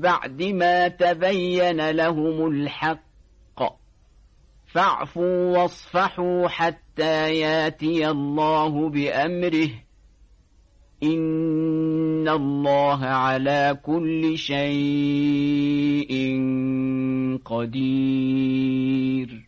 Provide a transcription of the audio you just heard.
بعد ما تبين لهم الحق. فاعفوا واصفحوا حتى ياتي الله بأمره. إن الله على كل شيء قدير.